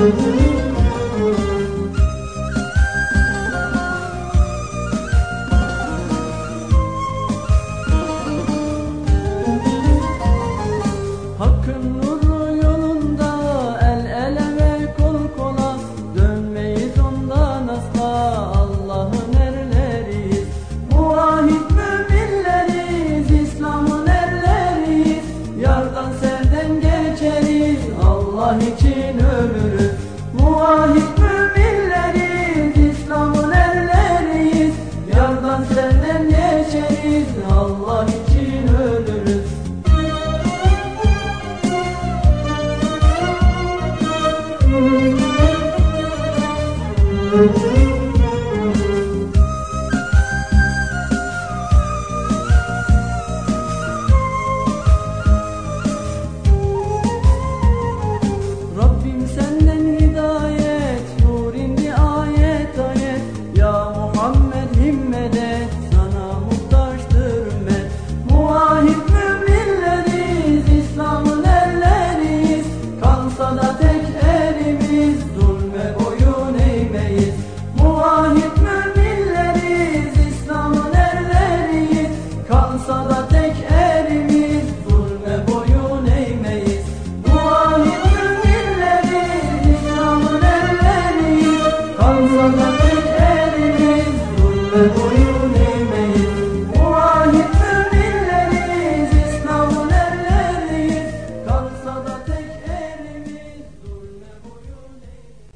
Müzik İslam için ölürüz. Muvahit müminleriz İslam'ın elleriyiz. Yardan senden geçeriz Allah için ölürüz. Müzik